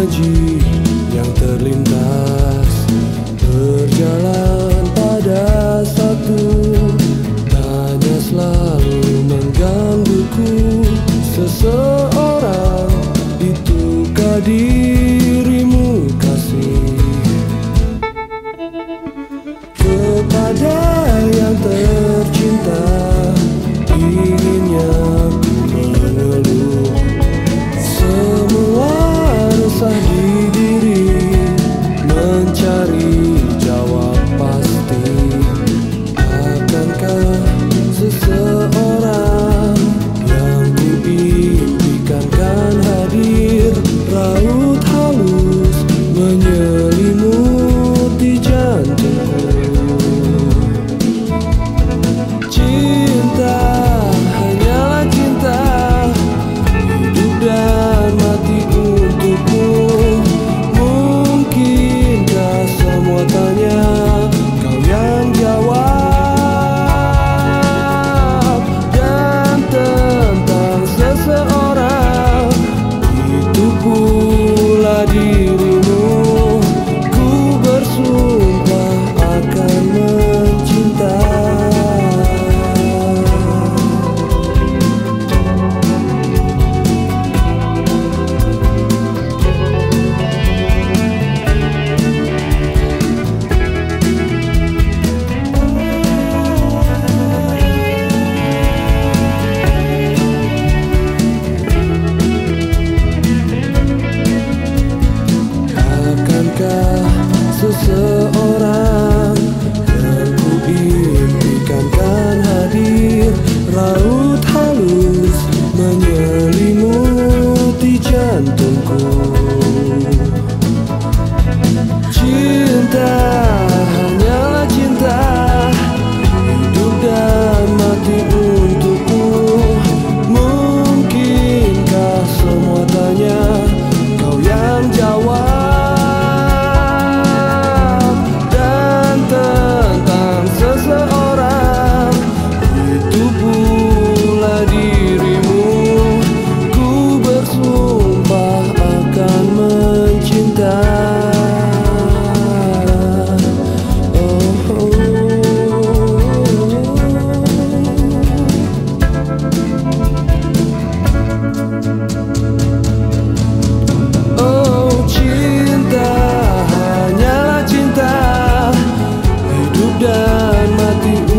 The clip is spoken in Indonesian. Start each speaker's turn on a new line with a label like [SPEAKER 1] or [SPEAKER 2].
[SPEAKER 1] saudade. cintaku. Cinta. dan mati